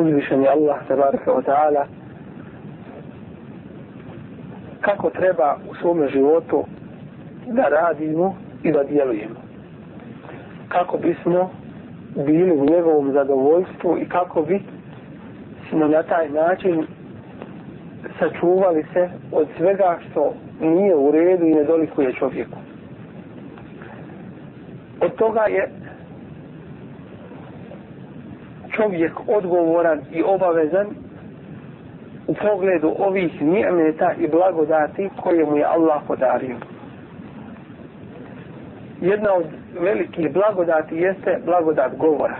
uzvišen je Allah tabaraka wa ta'ala kako treba u svome životu da radimo i da djelujemo. Kako bismo bili u njegovom zadovoljstvu i kako bi smo na taj način sačuvali se od svega što nije u redu i ne dolikuje čovjeku. Od toga je čovjek odgovoran i obavezan u pogledu ovih nijemeta i blagodati koje mu je Allah podario. Jedna od velikih blagodati jeste blagodat govora.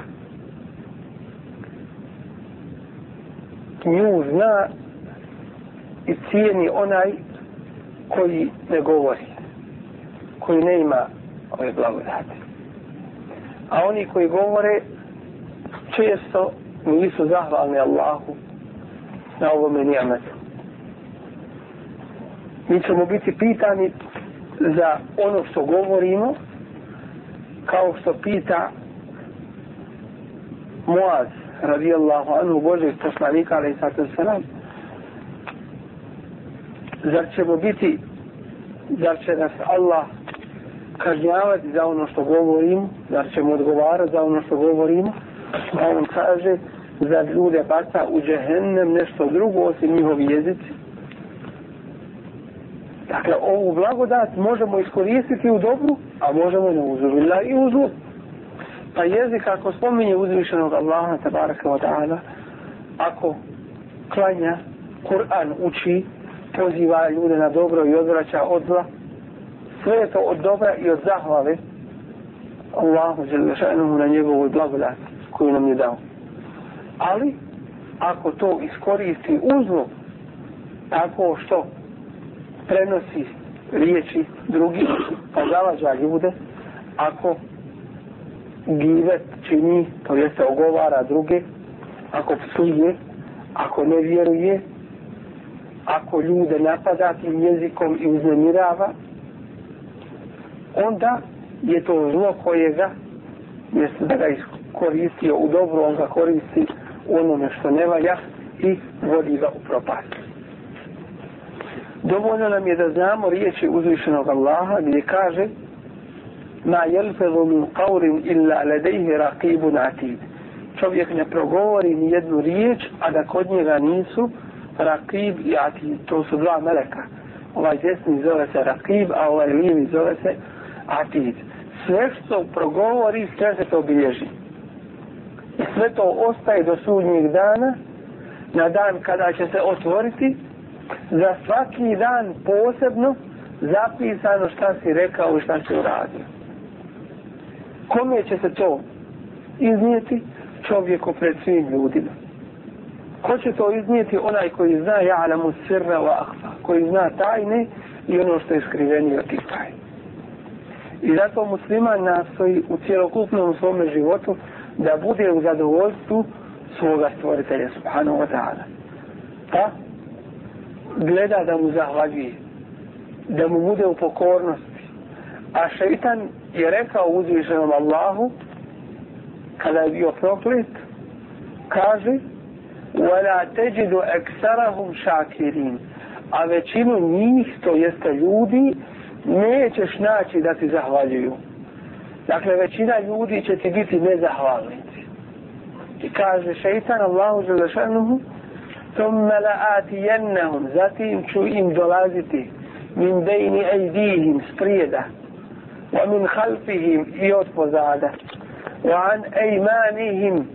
Nju zna i cijeni onaj koji ne govori, koji ne ima ove blagodati. A oni koji govore često nisu zahvalni Allahu na ovome nijametu. Mi ćemo biti pitani za ono što govorimo kao što pita Moaz, radijallahu anhu Božeg poslanika ali sato salam zar ćemo biti zar će nas Allah kažnjavati za ono što govorimo zar ćemo odgovarati za ono što govorimo a on kaže za ljude baca u džehennem nešto drugo osim njihovi jezici. Dakle ovu blagodat možemo iskoristiti u dobru a možemo ne uzubila i u zlu pa jezik ako spominje uzvišenog Allaha tabaraka wa ta'ala ako klanja Kur'an uči poziva ljude na dobro i odvraća od zla sve je to od dobra i od zahvale Allahu želešanuhu na njegovoj blagodati koju nam je dao. Ali, ako to iskoristi uzlo, tako što prenosi riječi drugi, pa zalađa ljude, ako givet čini, to jeste ogovara druge, ako psuje, ako ne vjeruje, ako ljude napada tim jezikom i uznemirava, onda je to zlo koje ga, jeste da ga iskoristi koristio u dobro, on ga koristi u onome što ne valja i vodi ga u propast. Dovoljno nam je da znamo riječi uzvišenog Allaha gdje kaže ma jelfezu min qawrin illa ladejhi raqibun atid. Čovjek ne progovori ni jednu riječ, a da kod njega nisu raqib i atid. To su dva meleka. Ovaj desni zove se raqib, a ovaj lijevi zove se atid. Sve što progovori, sve se to obilježi sve to ostaje do sudnjeg dana, na dan kada će se otvoriti, za svaki dan posebno zapisano šta si rekao i šta si uradio. Kome će se to iznijeti? Čovjeku pred svim ljudima. Ko će to iznijeti? Onaj koji zna ja'lamu sirra wa ahfa, koji zna tajne i ono što je skrivenio tih tajne. I zato musliman nastoji u cjelokupnom svome životu da bude u zadovoljstvu svoga stvoritelja subhanahu wa ta'ala. Pa gleda da mu zahvaljuje, da mu bude u pokornosti. A šeitan je rekao uzvišenom Allahu, kada je bio proklet, kaže وَلَا تَجِدُ أَكْسَرَهُمْ شَاكِرِينَ A većinu njih, to jeste ljudi, nećeš naći da ti zahvaljuju. Dakle, većina ljudi će ti biti nezahvalni. I kaže šeitan Allahu želešanuhu, ثُمَّ لَآتِيَنَّهُمْ Zatim ću im dolaziti min bejni ejdihim, sprijeda wa min halfihim i od pozada wa an ejmanihim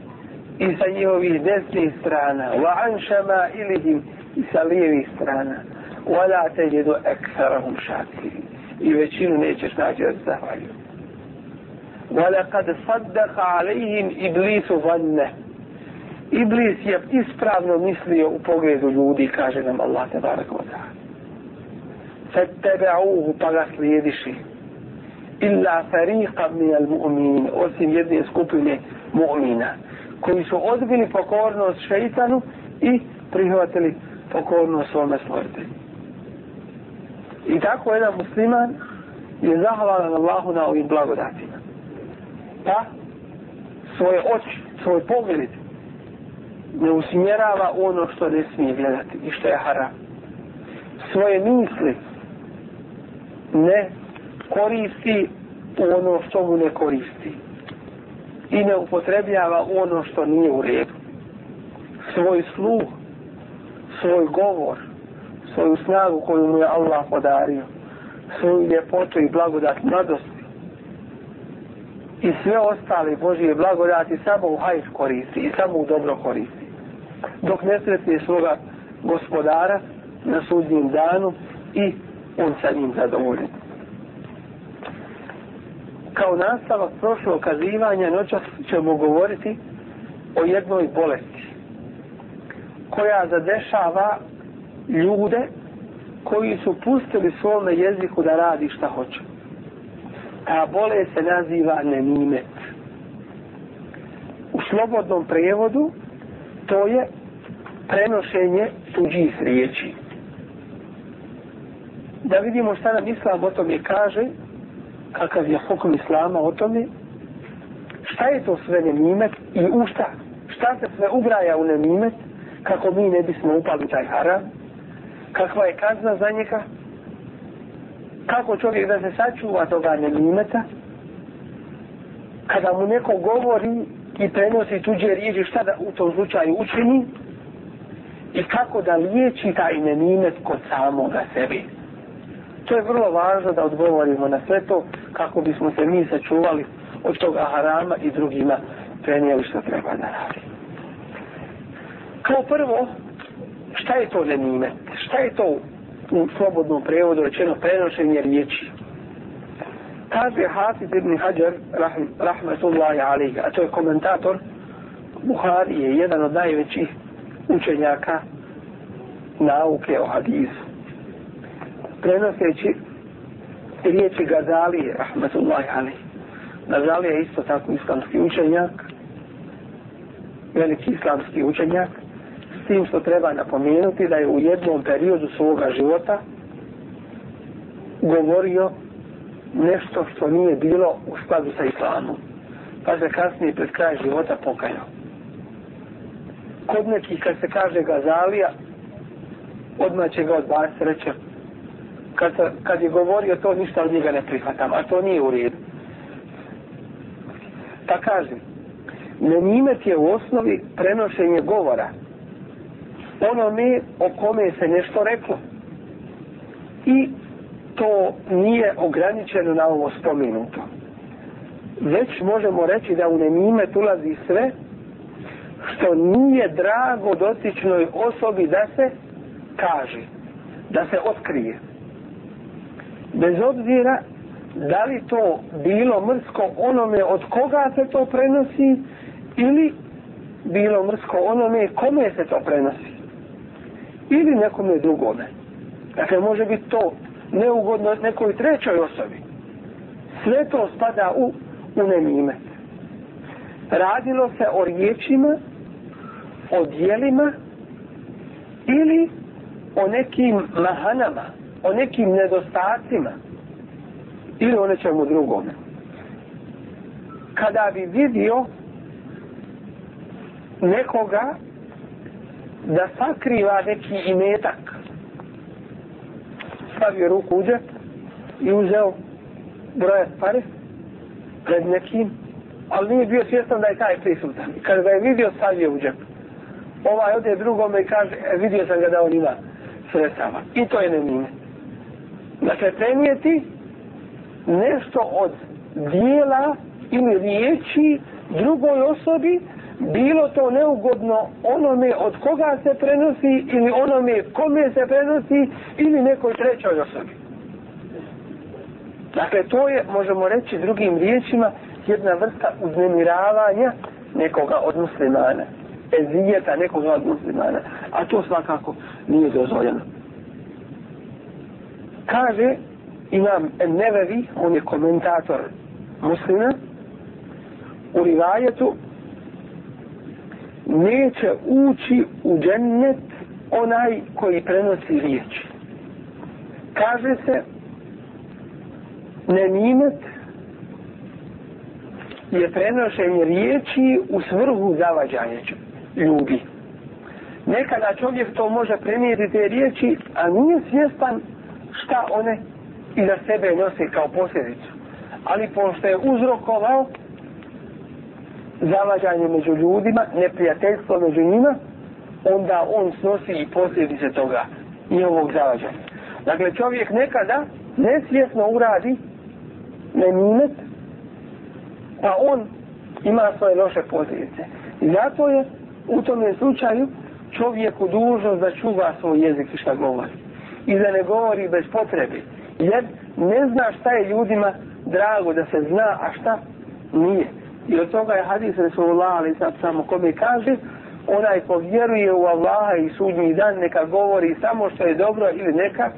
i sa njihovih desnih strana wa an šamailihim i sa lijevih strana wa la teđedu ekferahum šakirim i većinu nećeš naći od zahvaljuju. ولقد صدق عليهم إبليس ظنه Iblis je ispravno mislio u pogledu ljudi, kaže nam Allah te barak wa ta'ala. Fattaba'uhu pa ga slijediši. Illa fariqa min al mu'minin, osim jedne skupine mu'mina, koji su odbili pokornost šeitanu i prihvatili pokornost svome stvoritelju. I tako jedan musliman je zahvalan Allahu na ovim blagodatima. Pa svoje oči, svoj pogled ne usmjerava ono što ne smije gledati i što je haram. Svoje misli ne koristi u ono što mu ne koristi. I ne upotrebljava ono što nije u redu. Svoj sluh, svoj govor, svoju snagu koju mu je Allah podario, svoju ljepotu i blagodat mladost i sve ostale Božije blagodati samo u hajr koristi i samo u dobro koristi dok ne sretne svoga gospodara na sudnjim danu i on sa njim zadovoljen. Kao nastavak prošlog kazivanja noćas ćemo govoriti o jednoj bolesti koja zadešava ljude koji su pustili svome jeziku da radi šta hoće. Ta bolest se naziva nemimet. U slobodnom prevodu to je prenošenje tuđih riječi. Da vidimo šta nam Islam o tome kaže, kakav je hukum Islama o tome, šta je to sve nemimet i u šta? Šta se sve ugraja u nemimet, kako mi ne bismo upali taj haram? Kakva je kazna za njega? Kako čovjek da se sačuva toga nemimeta? Kada mu neko govori i prenosi tuđe riječi, šta da u tom slučaju učini? i kako da liječi taj nemimet kod samoga sebi. To je vrlo važno da odgovorimo na sve to kako bismo se mi sačuvali od toga harama i drugima prenijeli što treba da radi. Kao prvo, šta je to nemimet? Šta je to u slobodnom prevodu rečeno prenošenje riječi? Kaže Hafiz ibn Hajar, rahm, rahmetullahi alihi, a to je komentator Buhari, je jedan od najvećih učenjaka nauke o hadisu. Prenoseći riječi Gazalije, rahmatullahi ali. Gazalije je isto tako islamski učenjak, veliki islamski učenjak, tim što treba napomenuti da je u jednom periodu svoga života govorio nešto što nije bilo u skladu sa islamom. Pa se kasnije pred kraj života pokajao kod nekih kad se kaže Gazalija, odmah će ga odbaciti, reći kad, kad je govorio to, ništa od njega ne prihvatam, a to nije u redu. Pa kažem, nenimet je u osnovi prenošenje govora onome o kome se nešto reklo. I to nije ograničeno na ovo spomenuto. Već možemo reći da u nemimet ulazi sve što nije drago dotičnoj osobi da se kaže, da se otkrije. Bez obzira da li to bilo mrsko onome od koga se to prenosi ili bilo mrsko onome kome se to prenosi. Ili nekome drugome. Dakle, može biti to neugodno nekoj trećoj osobi. Sve to spada u, u nemime. Radilo se o riječima o dijelima ili o nekim mahanama, o nekim nedostacima ili o nečemu drugome. Kada bi vidio nekoga da sakriva neki imetak, stavio ruku u džep i uzeo broje pare pred nekim, ali nije bio svjestan da je taj prisutan. Kada ga je vidio, stavio u džep ovaj ode drugome i kaže, e, vidio sam ga da on ima sredstava. I to je nemine. Dakle, prenijeti nešto od dijela ili riječi drugoj osobi, bilo to neugodno onome od koga se prenosi ili onome kome se prenosi ili nekoj trećoj osobi. Dakle, to je, možemo reći drugim riječima, jedna vrsta uznemiravanja nekoga od muslimana. Ezijeta nekoga od muslimana. A to svakako nije dozvoljeno. Kaže imam Nevevi, on je komentator muslima, u rivajetu neće ući u džennet onaj koji prenosi riječ. Kaže se nemimet je prenošenje riječi u svrhu zavađanja ljudi. Nekada čovjek to može prenijeti te riječi, a nije svjestan šta one i iza sebe nosi kao posljedicu. Ali pošto je uzrokovao zavađanje među ljudima, neprijateljstvo među njima, onda on snosi i posljedice toga njihovog zavađanja. Dakle, čovjek nekada nesvjesno uradi nemimet, pa on ima svoje loše posljedice. I zato je u tome slučaju čovjeku dužnost da čuva svoj jezik i šta govori. I da ne govori bez potrebe. Jer ne zna šta je ljudima drago da se zna, a šta nije. I od toga je hadis Resulullah, ali sad samo kome kaže, onaj ko vjeruje u Allaha i sudnji dan, neka govori samo što je dobro ili neka,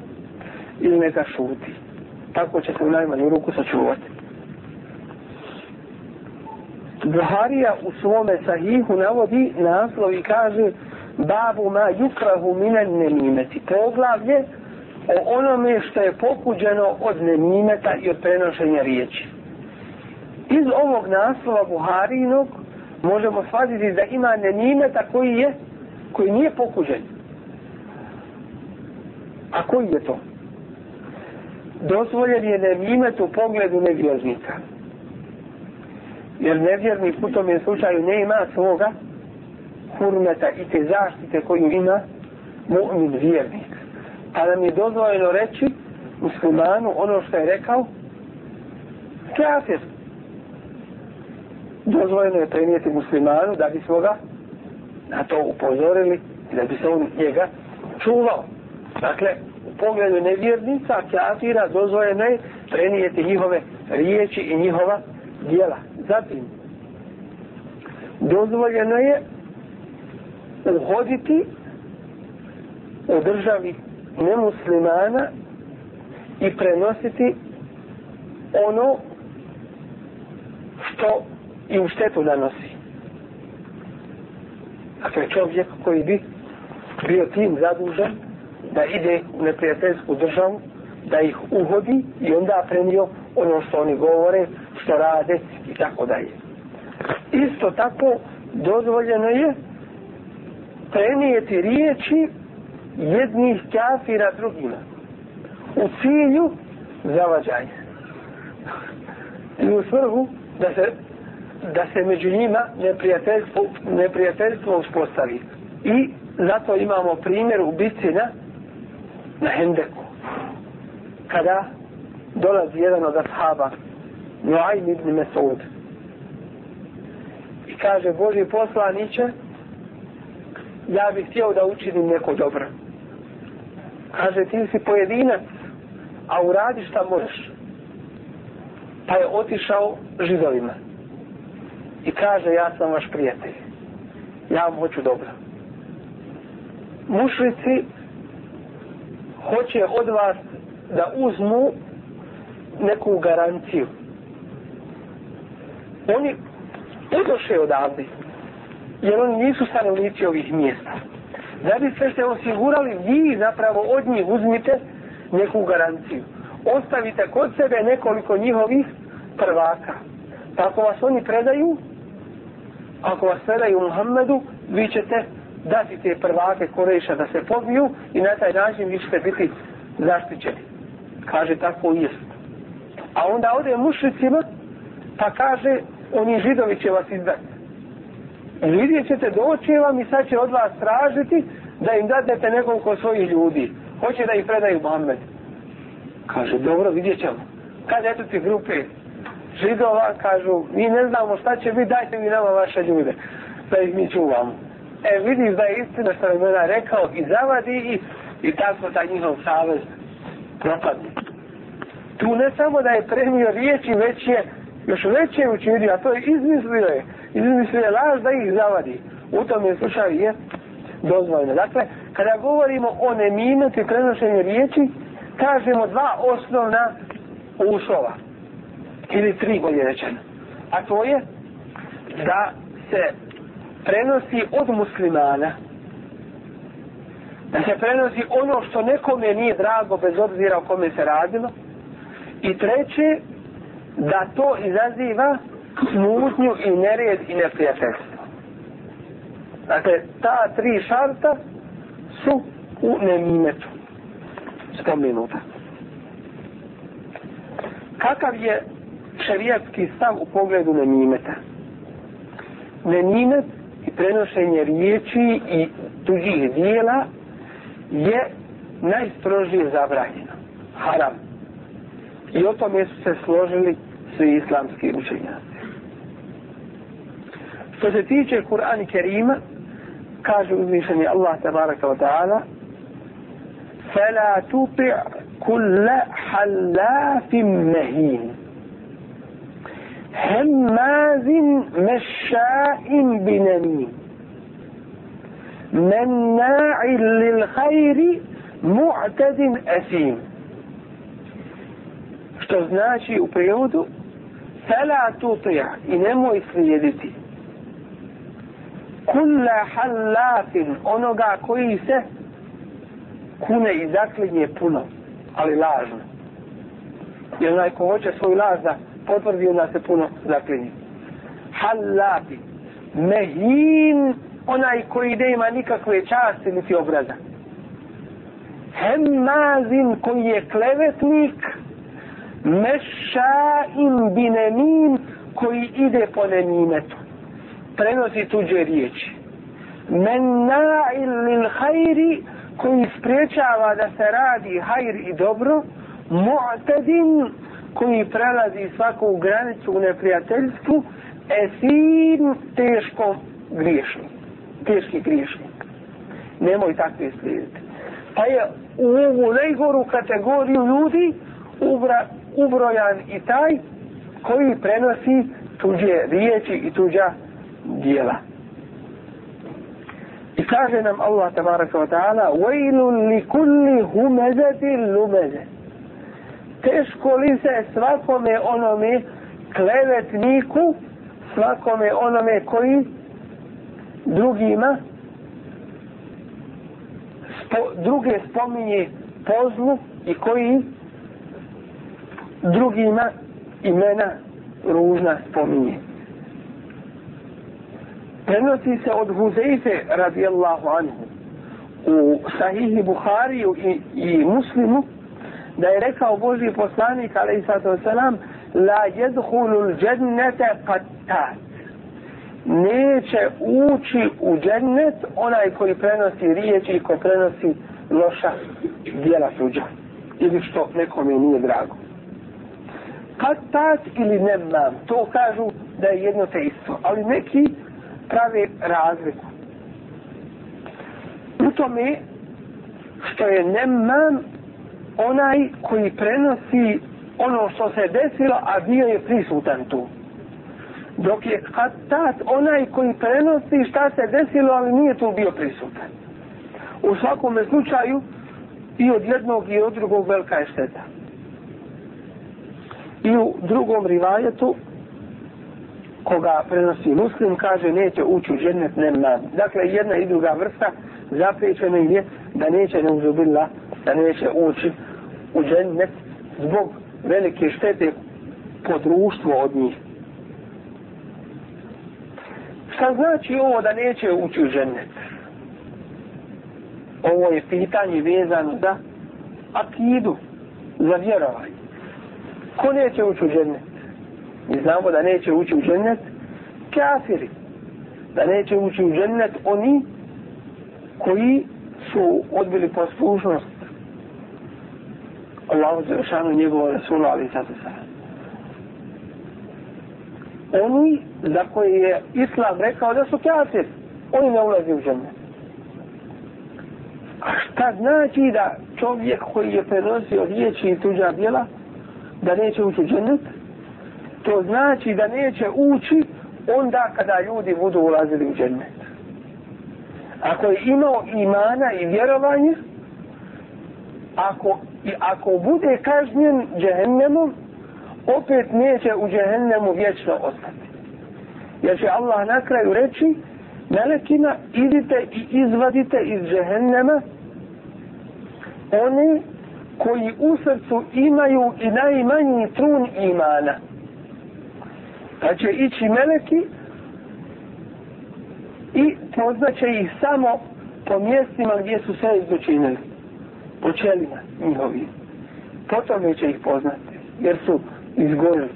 ili neka šuti. Tako će se u najmanju ruku sačuvati. Buharija u svome sahihu navodi naslov i kaže babu ma yukrahu minan nemimeti. Poglavlje o onome što je pokuđeno od nemimeta i od prenošenja riječi. Iz ovog naslova Buharinog možemo shvatiti da ima nenimeta koji je koji nije pokuđen. A koji je to? Dozvoljen je nenimet u pogledu nevjernika. Jer nevjernik u tom slučaju ne ima svoga hurmeta i te zaštite koju ima mu'min vjernik. Pa nam je dozvoljeno reći muslimanu ono što je rekao kafir dozvoljeno je prenijeti muslimanu da bi svoga na to upozorili i da bi se on njega čuvao. Dakle, u pogledu nevjernica, kafira, dozvoljeno je prenijeti njihove riječi i njihova dijela. Zatim, dozvoljeno je uhoditi u državi nemuslimana i prenositi ono što i u štetu nanosi. Dakle, čovjek koji bi bio tim zadužen da ide u neprijateljsku državu, da ih uhodi i onda prenio ono što oni govore, što rade i tako dalje. Isto tako dozvoljeno je prenijeti riječi jednih kafira drugima u cilju zavađanja. I u svrhu da se da se među njima neprijateljstvo, neprijateljstvo uspostavi. I zato imamo primjer u na, na Hendeku. Kada dolazi jedan od ashaba, Nuaym ibn Mesud, i kaže, Boži poslaniće, ja bih htio da učinim neko dobro. Kaže, ti si pojedinac, a uradi šta možeš. Pa je otišao židovima i kaže ja sam vaš prijatelj. Ja vam hoću dobro. Mušrici hoće od vas da uzmu neku garanciju. Oni odoše odavde jer oni nisu stanovnici ovih mjesta. Da bi se ste osigurali vi zapravo od njih uzmite neku garanciju. Ostavite kod sebe nekoliko njihovih prvaka. Tako vas oni predaju ako vas predaju Muhammedu, vi ćete dati te prvake Koreša da se pobiju i na taj način vi ćete biti zaštićeni. Kaže tako i jest. A onda ode mušicima pa kaže oni židovi će vas izdati. vidjet ćete doći vam i sad će od vas tražiti da im dadete nekoliko svojih ljudi. Hoće da ih predaju Muhammedu. Kaže, dobro, vidjet ćemo. Kad eto ti grupe židova, kažu, mi ne znamo šta će biti, dajte mi nama vaše ljude, da ih mi čuvamo. E, vidiš da je istina što je mena rekao i zavadi i, i tako taj njihov savez propadne. Tu ne samo da je premio riječi, već je još veće učinio, a to je izmislio je, izmislio je laž da ih zavadi. U tom je slučaju je dozvoljeno. Dakle, kada govorimo o nemimetu prenošenju riječi, kažemo dva osnovna uslova. Ili tri bolje rečeno. A to je da se prenosi od muslimana da se prenosi ono što nekome nije drago bez obzira o kome se radilo i treće da to izaziva smutnju i nered i neprijateljstvo. Dakle, ta tri šarta su u nemimetu spomenuta. Kakav je šerijatski stav u pogledu nemimeta? Nemimet i prenošenje riječi i tuđih dijela je najstrožije zabranjeno. Haram. I o tome su se složili svi islamski učenjaci. Što se tiče Kur'an i Kerima, kaže uzvišeni Allah tabaraka wa ta'ala فَلَا تُطِعْ كُلَّ حَلَّافٍ مَهِينٍ هماز مشاء بنميم مناع للخير معتد أثيم što znači u prijevodu fela tutija i nemoj slijediti kulla hallafin onoga koji se kune i zaklinje puno ali lažno jer onaj ko hoće svoj laž da potvrdi onda se puno zaklinje. Hallati mehin onaj koji ne ima nikakve časti niti obraza. Hemmazin koji je klevetnik. Mešaim binemim koji ide po nemimetu prenosi tuđe riječi. Menna'il lil hajri koji spriječava da se radi hajr i dobro. Mu'tadin koji prelazi svaku granicu u neprijateljstvu esin teško griješnik teški griješnik nemoj takve slijediti pa je u ovu najgoru kategoriju ljudi ubra, ubrojan i taj koji prenosi tuđe riječi i tuđa dijela. I kaže nam Allah tabaraka wa ta'ala وَيْلٌ لِكُلِّ هُمَزَةِ لُمَزَ Teško li se svakome onome klevetniku, svakome onome koji drugima spo, druge spominje pozlu i koji drugima imena ružna spominje. Prenosi se od Huzeife radijallahu anhu u sahihi Buhariju i, i muslimu da je rekao Boži poslanik alaih sato wasalam la jedhulu džennete qattat neće ući u džennet onaj koji prenosi riječi i koji prenosi loša dijela tuđa ili što nekome nije drago qatat ili nemam, to kažu da je jedno te isto. Ali neki prave razliku. U tome što je nemam onaj koji prenosi ono što se desilo, a bio je prisutan tu. Dok je katat onaj koji prenosi šta se desilo, ali nije tu bio prisutan. U svakom slučaju i od jednog i od drugog velika je šteta. I u drugom rivajetu, koga prenosi muslim, kaže neće ući u džennet nema. Dakle, jedna i druga vrsta zapriječena je da neće ne uzubila, da neće ući u džennet zbog velike štete po društvu od njih. Šta znači ovo da neće ući u džennet? Ovo je pitanje vezano za akidu, za vjerovanje. Ko neće ući u džennet? Mi znamo da neće ući u džennet kafiri. da neće ući u džennet oni koji su odbili poslušnost Allahu Zeršanu njegovu Rasulu ali Sadu Oni za koje je Islam rekao da su kafir, oni ne ulazi u džennet. A šta znači da čovjek koji je prenosio riječi i tuđa djela, da neće ući u džennet? To znači da neće ući onda kada ljudi budu ulazili u džennet. Ako je imao imana i vjerovanje, ako, i ako bude kažnjen džehennemom, opet neće u džehennemu vječno ostati. Jer će Allah na kraju reći, melekima, idite i izvadite iz džehennema oni koji u srcu imaju i najmanji trun imana. Pa će ići meleki i poznaće ih samo po mjestima gdje su sve izdočinili. Po čelima njihovi. Potom će ih poznati. Jer su izgorili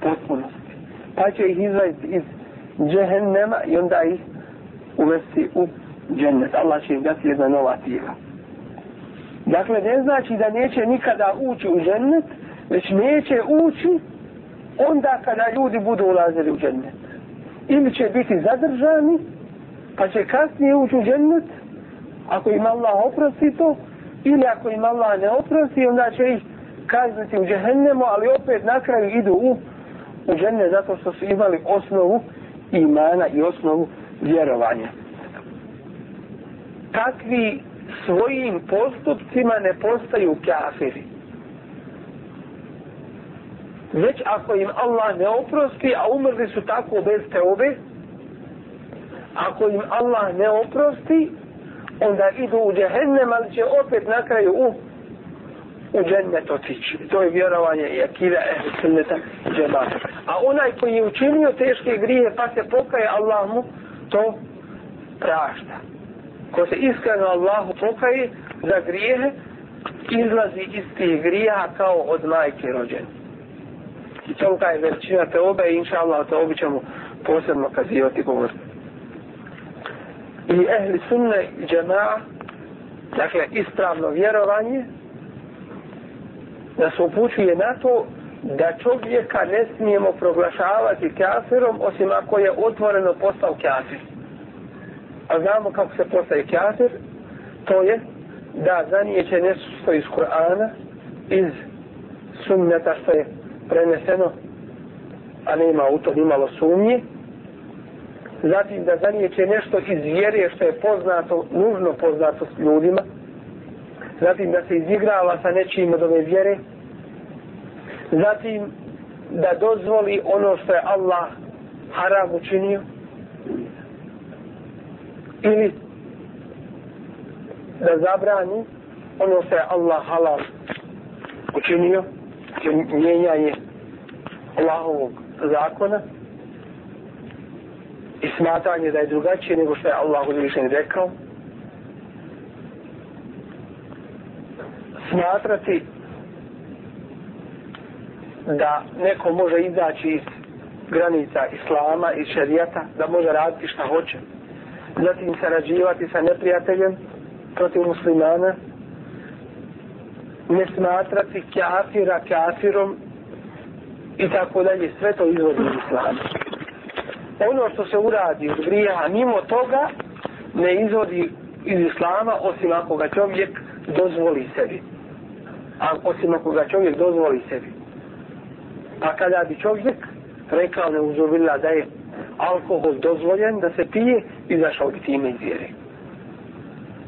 potpunosti. Pa će ih izvajiti iz džehennema i onda ih uvesti u džennet. Allah će im dati jedna nova tijela. Dakle, ne znači da neće nikada ući u džennet, već neće ući onda kada ljudi budu ulazili u džennet. Ili će biti zadržani, pa će kasnije ući u džennet, ako im Allah oprosti to, ili ako im Allah ne oprosti, onda će ih kazniti u džehennemu, ali opet na kraju idu u, u džennet zato što su imali osnovu imana i osnovu vjerovanja. Takvi svojim postupcima ne postaju kafiri. Već ako im Allah ne oprosti, a umrli su tako bez teobe, ako im Allah ne oprosti, onda idu u džehennem, ali će opet na kraju u, u džennet otići. To je vjerovanje i akida ehli sunneta džemata. A onaj koji je učinio teške grije pa se pokaje Allah mu, to prašta ko se iskreno Allahu pokaje za grijehe, izlazi iz tih grija kao od majke rođen. I tolika je veličina te obe i inša Allah o obi ćemo posebno kazivati govor. I ehli sunne i džema'a, dakle ispravno vjerovanje, da se upućuje na to da čovjeka ne smijemo proglašavati kafirom osim ako je otvoreno postao kafir. A znamo kako se postaje kafir, to je da zanijeće nešto iz Kur'ana, iz sunneta što je preneseno, a nema u to nimalo sumnje. Zatim da zanijeće nešto iz vjere što je poznato, nužno poznato s ljudima. Zatim da se izigrava sa nečim od ove vjere. Zatim da dozvoli ono što je Allah haram učinio ili da zabrani ono što je Allah halal učinio Znači, mijenjanje Allahovog zakona i smatranje da je drugačije nego što je Allah uzvišen rekao. Smatrati da neko može izaći iz granica Islama i šarijata, da može raditi šta hoće. Zatim sarađivati sa neprijateljem protiv muslimana, ne smatrati kafira kafirom i tako dalje, sve to izvodi islam. Ono što se uradi od grija, mimo toga, ne izvodi iz islama, osim ako ga čovjek dozvoli sebi. A osim ako ga čovjek dozvoli sebi. A kada bi čovjek rekao ne uzovila da je alkohol dozvoljen da se pije, izašao bi time iz vjere.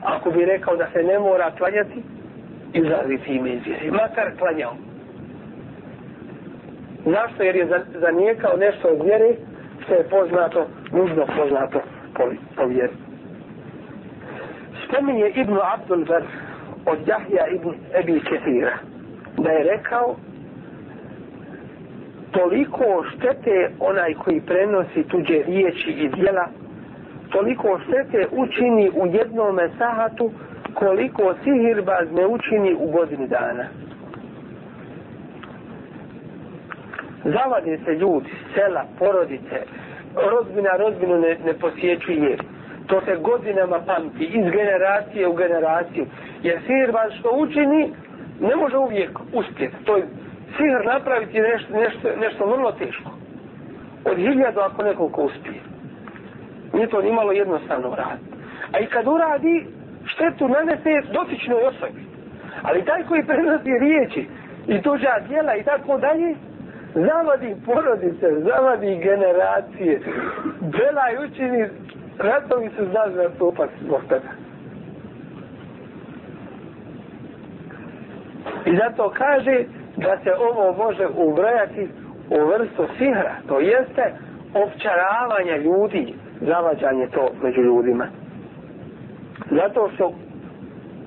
Ako bi rekao da se ne mora klanjati, izašao bi time. Makar klanjao. Zašto? Jer je zanijekao nešto od vjere što je poznato, nužno poznato po, po vjeri. Spominje Ibnu Abdul Bar od Jahja Ibn Ebi Ketira da je rekao toliko štete onaj koji prenosi tuđe riječi i djela, toliko štete učini u jednom sahatu koliko sihirbaz ne učini u godini dana. Zavade se ljudi, sela, porodice, rodbina rodbinu ne, ne posjećuje. To se godinama pamti, iz generacije u generaciju. Jer sihirbaz što učini, ne može uvijek uspjeti. To je sihr napraviti nešto, nešto, nešto vrlo teško. Od hiljadu ako nekoliko uspije. Nije to nimalo jednostavno raditi. A i kad uradi, štetu nanese dotičnoj osobi. Ali taj koji prenosi riječi i tuđa djela i tako dalje, zavadi porodice, zavadi generacije. Bela i učini, ratovi su znaš da su opas zbog toga. I zato kaže da se ovo može ubrojati u vrstu sihra. To jeste općaravanje ljudi, zavađanje to među ljudima. Zato što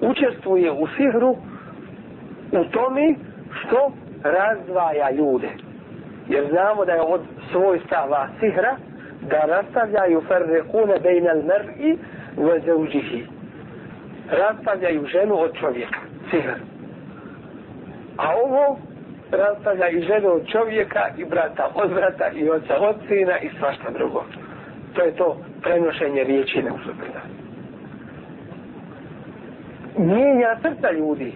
učestvuje u sihru u tome što razdvaja ljude. Jer znamo da je od svojstava sihra da rastavljaju ferrekune bejnal mer'i ve zauđihi. Rastavljaju ženu od čovjeka. Sihr. A ovo rastavlja i ženu od čovjeka i brata od brata i oca od sina i svašta drugo. To je to prenošenje riječi neuzubina. Mijenja srca ljudi.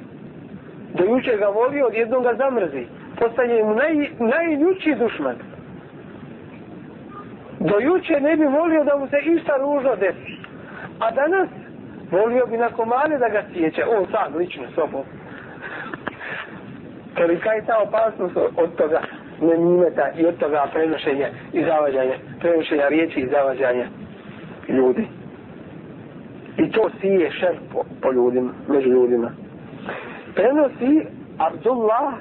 Do juče ga volio, odjednom ga zamrzi. Postaje mu naj, najljuči dušman. Do juče ne bi volio da mu se išta ružno desi. A danas volio bi na komane da ga sjeće. On sam, lično, sobom. Kolika je ta opasnost od toga nemimeta i od toga prenošenja i zavađanja, prenošenja riječi i zavađanja ljudi. I to sije šer po, po ljudima, među ljudima. Prenosi Abdullah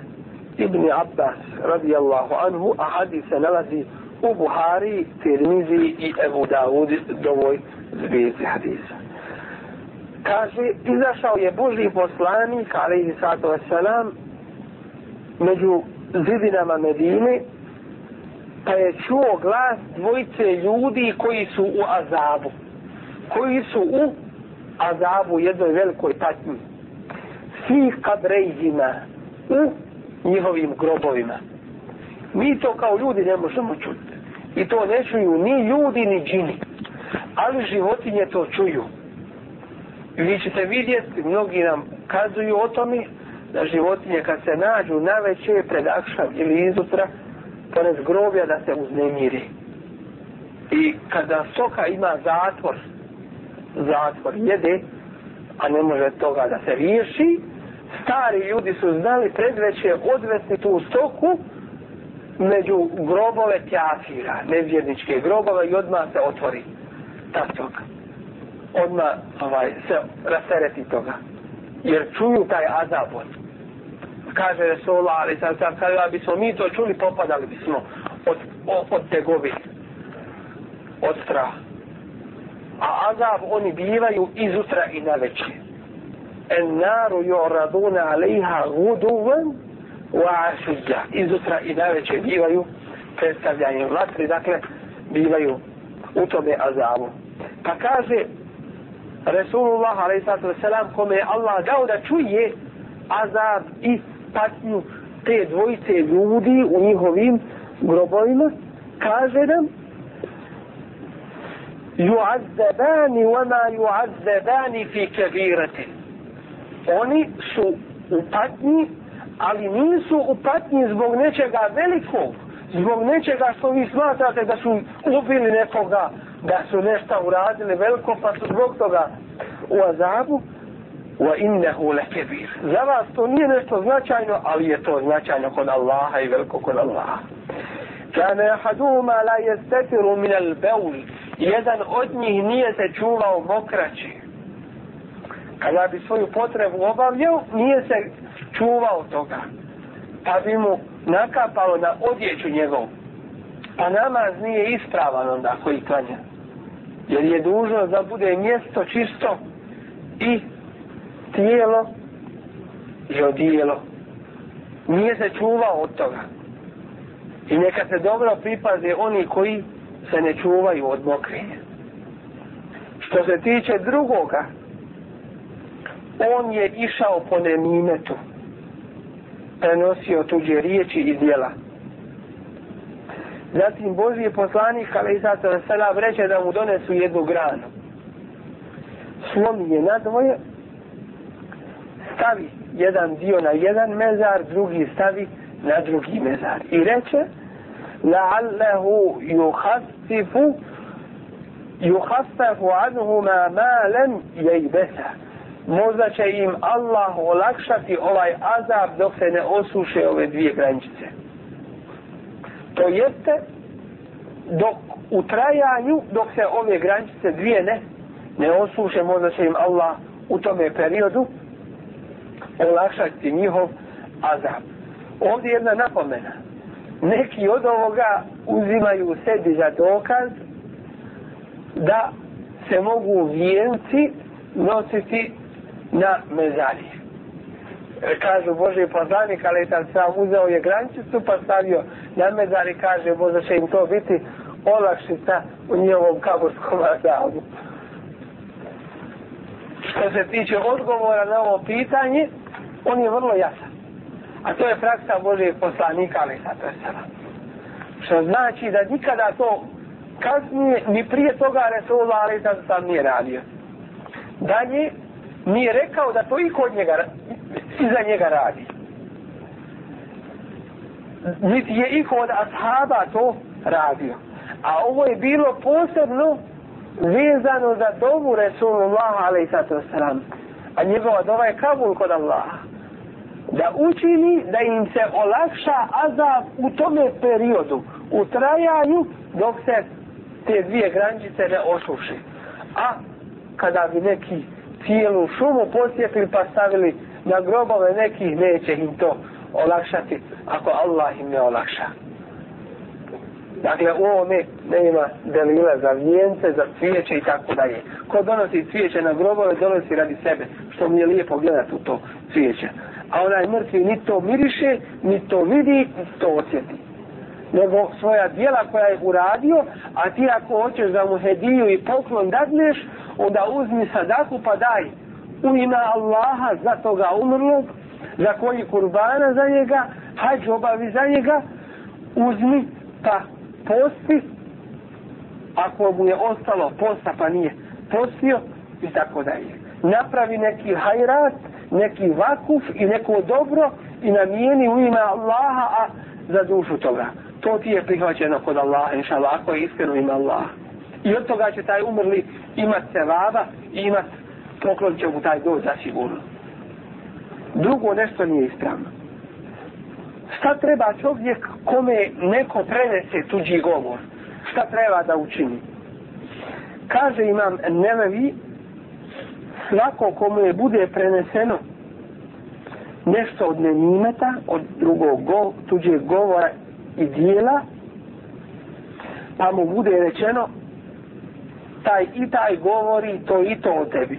ibn Abbas radijallahu anhu, a hadis se nalazi u Buhari, Tirmizi i Ebu Dawud dovoj zbirci hadisa. Kaže, izašao je Boži poslanik, alaihi sallatu wasalam, među zidinama Medine, pa je čuo glas dvojice ljudi koji su u azabu. Koji su u azabu jednoj velikoj patnji. Svi kabrejzima u njihovim grobovima. Mi to kao ljudi ne možemo čuti. I to ne čuju ni ljudi ni džini. Ali životinje to čuju. I vi ćete vidjeti, mnogi nam kazuju o tome, da životinje kad se nađu na veće pred akšam ili izutra, pored grobja da se uznemiri. I kada soka ima zatvor, zatvor jede, a ne može toga da se riješi, stari ljudi su znali predveće odvesti tu stoku među grobove kafira, nevjerničke grobove i odmah se otvori ta stoka. Odmah ovaj, se rastereti toga. Jer čuju taj azabot. Kaže Resulullah, ali sam sam kada bismo mi to čuli, popadali bismo od, od, od tegovi, od straha. A azab oni bivaju izutra i na večer. En naru yu'raduna alejha guduvan wa ašidja. Izutra i na večer bivaju predstavljanje vatri, dakle, bivaju u tome azabu. Pa kaže Resulullah a.s. kome je Allah dao da čuje azab i patnju te dvojice ljudi u njihovim grobovima, kaže nam yu'azzabani wa ma yu'azzabani fi kabiratin. Oni su u patnji, ali nisu u patnji zbog nečega velikog, zbog nečega što vi smatrate da su ubili nekoga, da su nešto uradili veliko, pa su zbog toga u azabu, wa innehu lekebir. Za vas to nije nešto značajno, ali je to značajno kod Allaha i veliko kod Allaha. Kana yahaduhuma la yastatiru min al-bawl. Jedan od njih nije se čuvao mokraći. Kada bi svoju potrebu obavljao, nije se čuvao toga. Pa bi mu nakapalo na odjeću njegovu. Pa namaz nije ispravan onda koji klanja. Jer je dužno da bude mjesto čisto i tijelo i odijelo. Nije se čuvao od toga. I neka se dobro pripaze oni koji se ne čuvaju od mokrenja. Što se tiče drugoga, on je išao po nemimetu, prenosio tuđe riječi i dijela. Zatim Božji poslanik, ali i sato selam, reče da mu donesu jednu granu. Slomi je na dvoje, stavi jedan dio na jedan mezar, drugi stavi na drugi mezar. I reče, la'allahu يخفف عنهما anhuma لم jejbesa. Možda će im Allah olakšati ovaj azab dok se ne osuše ove dvije granice. To jeste dok u trajanju, dok se ove granice dvije ne, ne osuše, možda će im Allah u tome periodu olakšati njihov azab. Ovdje jedna napomena. Neki od ovoga uzimaju sebi za dokaz da se mogu vijenci nositi na mezari. E, kažu Bože poslanik, ali tam sam uzeo je grančicu pa stavio na mezari, kaže Bože će im to biti olakšica u njegovom kaburskom azabu. Što se tiče odgovora na ovo pitanje, on je vrlo jasan. A to je praksa Božijeg poslanika, ali sad to je sada. Što znači da nikada to kasnije, ni prije toga Resulullah, ali sad sam nije radio. Dalje, nije rekao da to i kod njega, iza njega radi. Niti je i kod ashaba to radio. A ovo je bilo posebno vezano za dovu Resulullah, ali sad to sam. A njegova dova je kabul kod Allaha da učini da im se olakša azab u tome periodu, u trajanju, dok se te dvije grančice ne osuši. A kada bi neki cijelu šumu posjetili pa stavili na grobove nekih, neće im to olakšati ako Allah im ne olakša. Dakle, u ovome nema delila za vijence, za cvijeće i tako dalje. Ko donosi cvijeće na grobove, donosi radi sebe, što mi je lijepo gledati u to cvijeće a onaj mrtvi ni to miriše, ni to vidi, ni to osjeti. Nego svoja dijela koja je uradio, a ti ako hoćeš da mu hediju i poklon dadneš, onda uzmi sadaku pa daj u ime Allaha za toga umrlog, za koji kurbana za njega, hađ obavi za njega, uzmi pa posti, ako mu je ostalo posta pa nije postio i tako dalje. Napravi neki hajrat, neki vakuf i neko dobro i namijeni u ime Allaha a za dušu toga. To ti je prihvaćeno kod Allaha, inša Allah, ako je iskreno ime Allah. I od toga će taj umrli imat sevaba i imat poklon će mu taj doći za sigurno. Drugo nešto nije ispravno. Šta treba čovjek kome neko prenese tuđi govor? Šta treba da učini? Kaže imam Nevevi, svako komu je bude preneseno nešto od nemimeta, od drugog go, tuđeg govora i dijela, pa mu bude rečeno taj i taj govori to i to o tebi.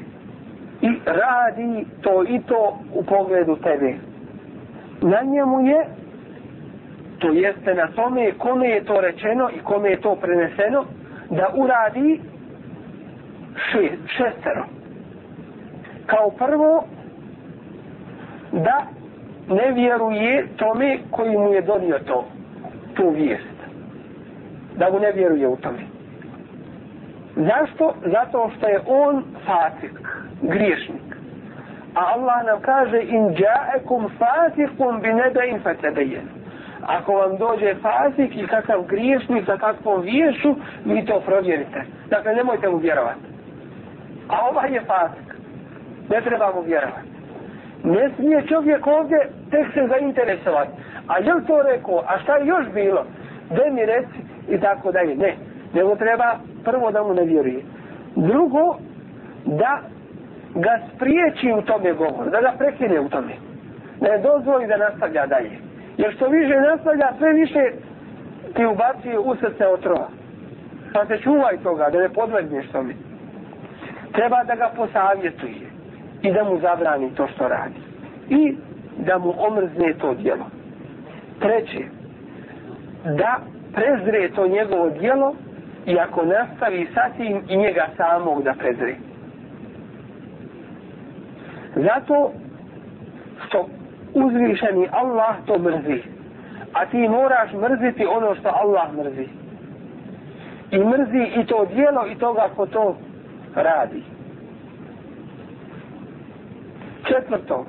I radi to i to u pogledu tebe. Na njemu je, to jeste na tome kome je to rečeno i kome je to preneseno, da uradi še, šestero kao prvo da ne vjeruje tome koji mu je donio to, tu vijest. Da mu ne vjeruje u tome. Zašto? Zato što je on fatik, griješnik. A Allah nam kaže in ja'akum fatikum bi nedain fatebejen. Ako vam dođe fasik i kakav griješnik sa kakvom viješu, vi to provjerite. Dakle, nemojte mu vjerovati. A ovaj je fasik ne trebamo vjerovati. Ne smije čovjek ovdje tek se zainteresovati. A je to rekao? A šta je još bilo? Gde mi reci? I tako dalje. Ne. Nego treba prvo da mu ne vjeruje. Drugo, da ga spriječi u tome govor. Da ga prekine u tome. Ne dozvoli da nastavlja dalje. Jer što više nastavlja, sve više ti ubaci u srce otrova. Pa se čuvaj toga, da ne podlegneš tome. Treba da ga posavjetuje i da mu zabrani to što radi. I da mu omrzne to djelo. Treće, da prezre to njegovo djelo i ako nastavi sa tim i njega samog da prezre. Zato što uzvišeni Allah to mrzi. a ti moraš mrziti ono što Allah mrzi. I mrzi i to dijelo i toga ko to radi. Četvrto,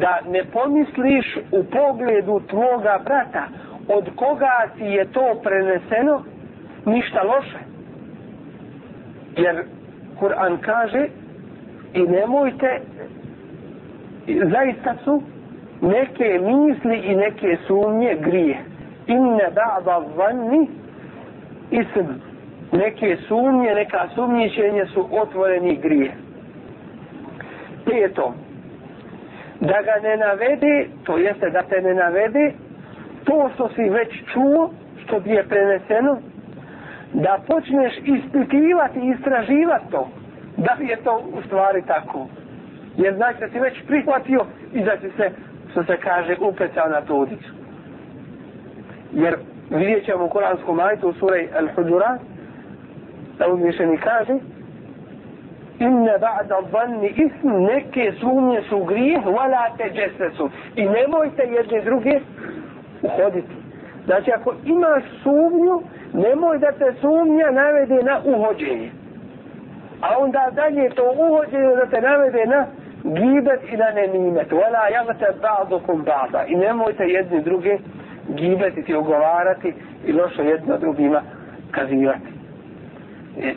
da ne pomisliš u pogledu tvoga brata od koga ti je to preneseno ništa loše. Jer Kur'an kaže i nemojte zaista su neke misli i neke sumnje grije. Inne ba'da vanni ism. Neke sumnje, neka sumnjičenje su otvoreni grije. Peto, da ga ne navede, to jeste da te ne navede, to što si već čuo, što bi je preneseno, da počneš ispitivati i istraživati to, da li je to u stvari tako. Jer znači da si već prihvatio i da si se, što se kaže, upecao na tu udicu. Jer vidjet ćemo u Koranskom majtu u suraj Al-Hudurat, da uzvišeni kaže, inne ba'da zanni ism neke sumnje su grijeh wala te džesesu. I nemojte jedne druge uhoditi. Znači ako imaš sumnju nemoj da te sumnja navede na uhođenje. A onda dalje to uhođenje da te navede na gibet i na nemimet. Wala javate ba'dukum ba'da. I nemojte jedne druge gibetiti, ugovarati i lošo jedno drugima kazivati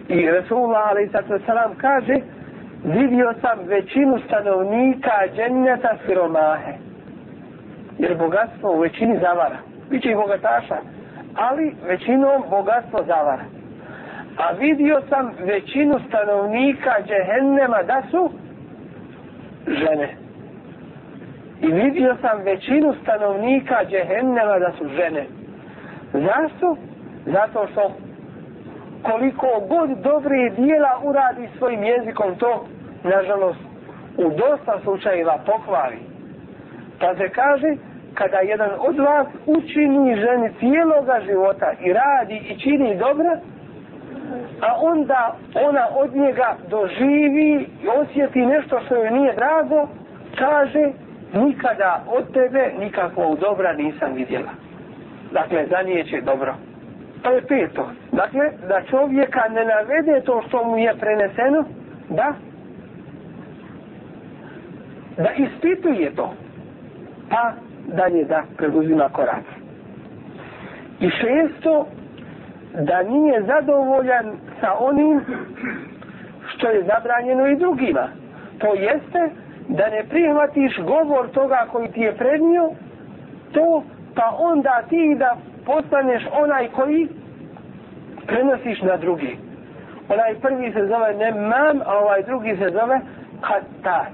i Resulullah a.s. kaže vidio sam većinu stanovnika dženneta siromahe jer bogatstvo u većini zavara biće i bogataša ali većinom bogatstvo zavara a vidio sam većinu stanovnika džehennema da su žene i vidio sam većinu stanovnika džehennema da su žene zašto? zato što koliko god dobre dijela uradi svojim jezikom to, nažalost, u dosta slučajeva pokvari. Pa se kaže, kada jedan od vas učini ženi cijeloga života i radi i čini dobra, a onda ona od njega doživi i osjeti nešto što joj nije drago, kaže, nikada od tebe nikakvog dobra nisam vidjela. Dakle, za nije će dobro. To je peto. Dakle, da čovjeka ne navede to što mu je preneseno, da da ispituje to, pa dalje da preduzima korak. I šesto, da nije zadovoljan sa onim što je zabranjeno i drugima. To jeste da ne prihvatiš govor toga koji ti je prednio, to pa onda ti da postaneš onaj koji prenosiš na drugi. Onaj prvi se zove nemam, a ovaj drugi se zove katat.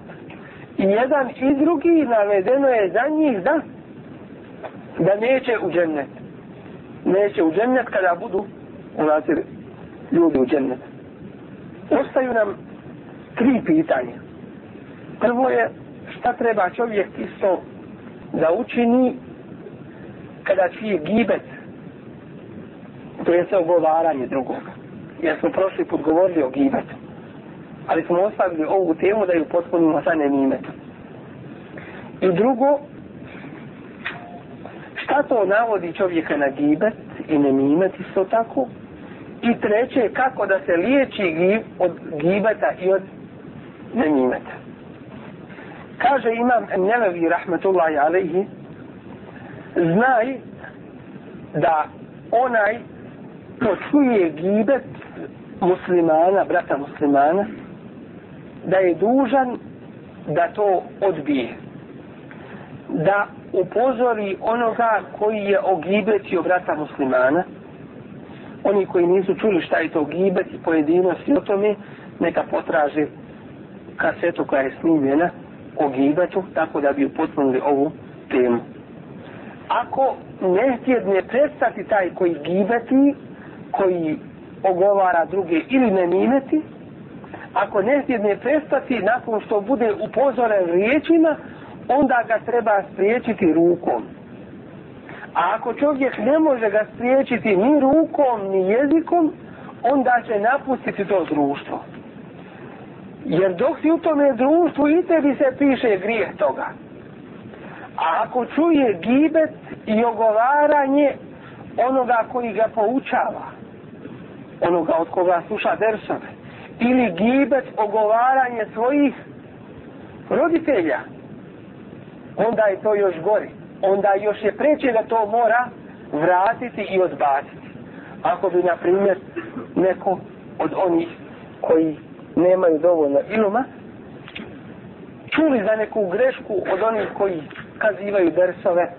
I jedan i drugi navedeno je za njih da da neće u džennet. Neće u džennet kada budu ulazili ljudi u džennet. Ostaju nam tri pitanja. Prvo je šta treba čovjek isto da učini kada čije gibet to je se ogovaranje drugoga. Jer smo prošli put govorili o gibetu. Ali smo ostavili ovu temu da ju potpunimo sa nemimetom. I drugo, šta to navodi čovjeka na gibet i nemimet isto tako? I treće, kako da se liječi od gibeta i od nemimeta. Kaže imam Nelevi rahmetullahi alaihi, znaj da onaj ko čuje gibet muslimana, brata muslimana, da je dužan da to odbije. Da upozori onoga koji je ogibetio brata muslimana, oni koji nisu čuli šta je to gibet i pojedinosti o tome, neka potraže kasetu koja je snimljena o gibetu, tako da bi upotpunili ovu temu. Ako ne htjedne prestati taj koji gibeti, koji ogovara druge ili ne mineti, ako ne sjedne prestati nakon što bude upozoren riječima, onda ga treba spriječiti rukom. A ako čovjek ne može ga spriječiti ni rukom, ni jezikom, onda će napustiti to društvo. Jer dok si u tome društvu i tebi se piše grijeh toga. A ako čuje gibet i ogovaranje onoga koji ga poučava, onoga od koga sluša dersove, ili gibet ogovaranje svojih roditelja, onda je to još gori. Onda još je preće da to mora vratiti i odbaciti. Ako bi, na primjer, neko od onih koji nemaju dovoljno iluma, čuli za neku grešku od onih koji kazivaju dersove,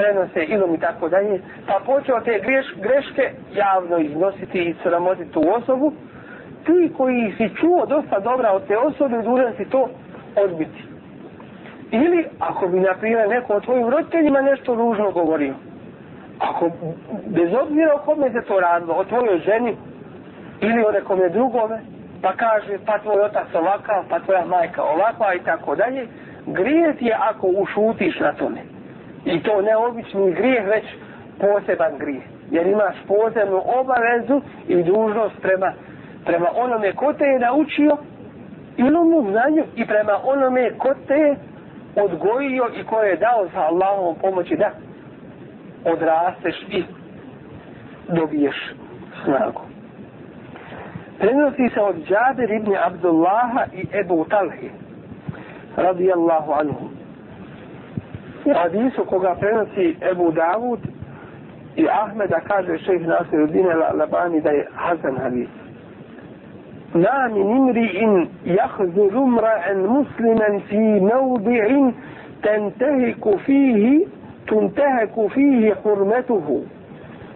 prenose ilom i tako dalje, pa počeo te greš, greške javno iznositi i sramotiti tu osobu, ti koji si čuo dosta dobra od te osobe, dužan si to odbiti. Ili, ako bi, na primjer, neko od tvojim roditeljima nešto ružno govorio, ako, bez obzira o kome se to radilo, o tvojoj ženi, ili o nekome drugome, pa kaže, pa tvoj otac ovakav, pa tvoja majka ovakva i tako dalje, grijet je ako ušutiš na tome. I to ne obični grijeh, već poseban grijeh. Jer imaš posebnu obavezu i dužnost prema, prema onome ko te je naučio ilomu znanju i prema onome ko te je odgojio i ko je dao sa Allahom pomoći da odrasteš i dobiješ snagu. Prenosi se od Džabir ibn Abdullaha i Ebu Talhi radijallahu anhu. Hadisu koga prenosi Ebu Davud i Ahmeda kaže šejh Nasir Udin al-Labani da je Hasan hadis. ما من امرئ يخذل امرأ مسلما في موضع تنتهك فيه تنتهك فيه حرمته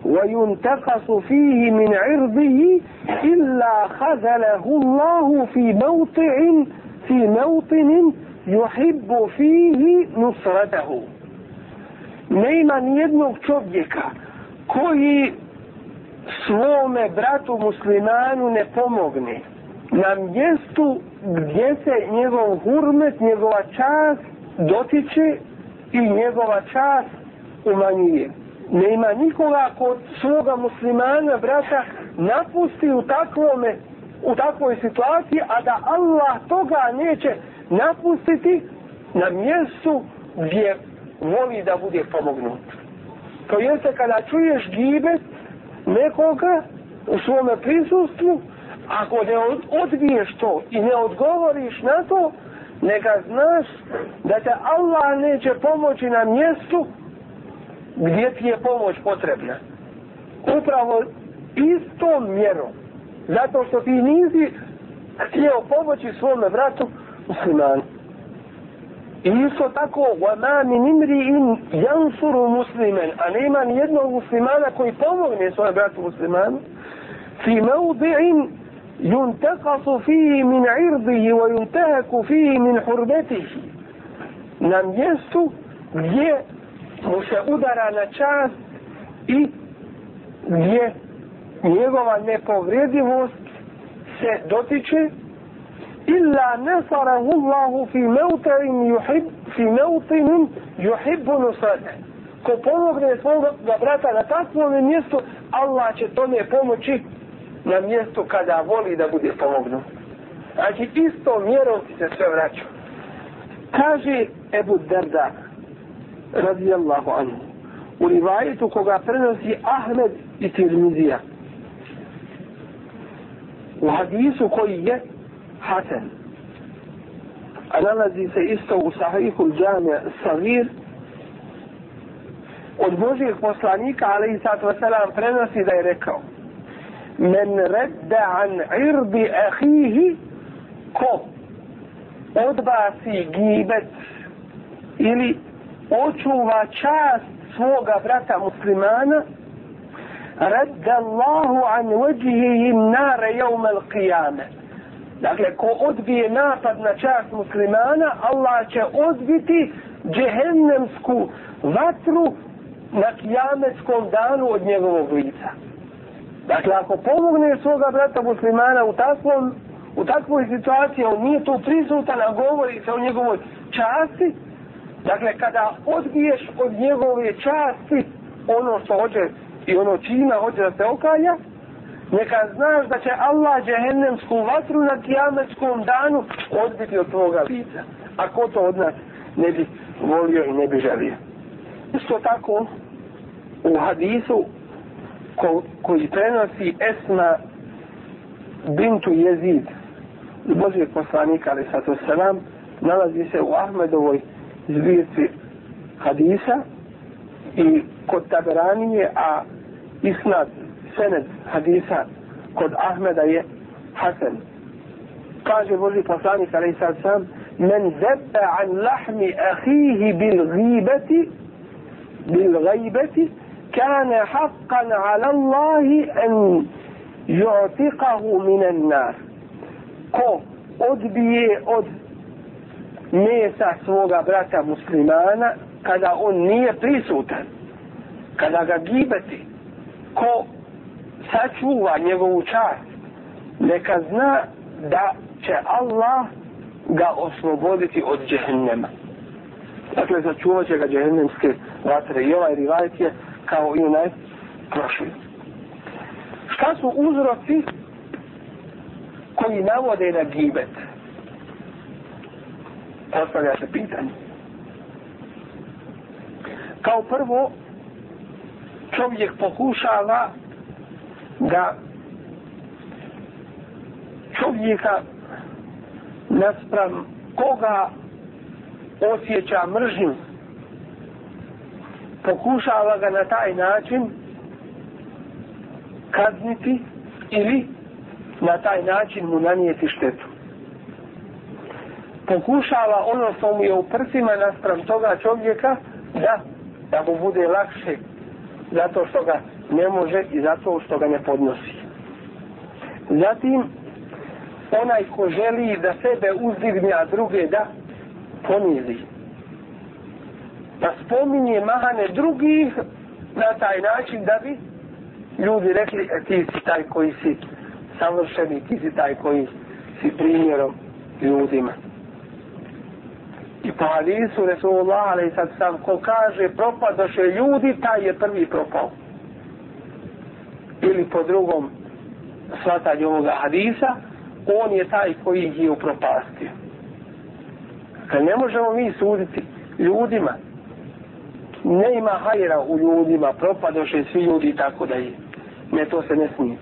وينتقص فيه من عرضه إلا خذله الله في موطع في موطن juhibbu fihi nusratahu. Ne ima nijednog čovjeka koji svome bratu muslimanu ne pomogne na mjestu gdje se njegov hurmet, njegova čast dotiče i njegova čast umanjuje. Nema nikoga kod svoga muslimana brata napusti u takvome u takvoj situaciji, a da Allah toga neće napustiti na mjestu gdje voli da bude pomognut. To jeste kada čuješ gibet nekoga u svome prisustvu, ako ne odbiješ to i ne odgovoriš na to, neka znaš da te Allah neće pomoći na mjestu gdje ti je pomoć potrebna. Upravo istom mjerom Zato što ti nisi htio pomoći svome vratu muslimanu. I isto tako, وَمَا مِنْ إِمْرِئٍ يَنْصُرُ مُسْلِمًا A nema ni jednog muslimana koji pomogne svoje bratu muslimanu. فِي مَوْضِعٍ يُنْتَقَصُ فِيهِ مِنْ عِرْضِهِ وَيُنْتَهَكُ فِيهِ مِنْ حُرْبَتِهِ Na mjestu gdje mu se udara na čas i gdje njegova nepovredivost se dotiče. Illa nasarahu Allahu fi mautin yuhib fi mautin yuhib nusara ko pomogne svoga brata na takvom mjestu Allah će tome pomoći na mjestu kada voli da bude pomognu. Znači isto mjerom ti se sve vraća. Kaže Ebu Darda radijallahu anhu u rivajetu koga prenosi Ahmed i Tirmizija u hadisu koji je Hasan. A nalazi se isto u sahihu džamija Savir. Od Božijeg poslanika, ali i sad vaselam, prenosi da je rekao Men redda an irbi ahihi ko odbaci gibet ili očuva čast svoga brata muslimana رد Allahu an vajhihi nare يوم القيامة Dakle, ko odbije napad na čast muslimana, Allah će odbiti džehennemsku vatru na kijametskom danu od njegovog lica. Dakle, ako pomogne svoga brata muslimana u takvom u takvoj situaciji, on nije tu prisutan, a govori se o njegovoj časti, dakle, kada odbiješ od njegove časti ono što hoće i ono čina hoće da se okalja, neka znaš da će Allah džehennemsku vatru na kijametskom danu odbiti od tvoga lica. A ko to od nas ne bi volio i ne bi želio. Isto tako u hadisu ko, koji prenosi Esma bintu Jezid Božijeg poslanika ali sato selam nalazi se u Ahmedovoj zbirci hadisa i kod Taberanije a isnad sened hadisa kod Ahmeda je Hasan kaže Boži poslanik ali sato selam men zebe an lahmi ahihi bil ghibati bil ghaibati كان حقا على الله أن يعتقه من النار ko odbije od mesa svoga brata muslimana kada on nije prisutan kada ga gibeti ko sačuva njegovu čast neka zna da će Allah ga osloboditi od džehennema dakle sačuvat će ga džehennemske vatre i ovaj rivajt je kao i onaj prošli. Šta su uzroci koji navode na gibet? Postavlja se pitanje. Kao prvo, čovjek pokušava da čovjeka naspram koga osjeća mržnju pokušava ga na taj način kazniti ili na taj način mu nanijeti štetu. Pokušava ono što mu je u prsima naspram toga čovjeka da, da mu bude lakše zato što ga ne može i zato što ga ne podnosi. Zatim, onaj ko želi da sebe uzdigne, a druge da ponizi da pa spominje mahane drugih na taj način da bi ljudi rekli e, ti si taj koji si savršeni, ti si taj koji si primjerom ljudima. I po hadisu Resulullah ali sad sam ko kaže propadoše ljudi, taj je prvi propao. Ili po drugom shvatanju ovoga hadisa, on je taj koji ih je upropastio. Kad ne možemo mi suditi ljudima, ne ima hajera u ljudima, propadoše svi ljudi i tako da je. Ne, to se ne smije.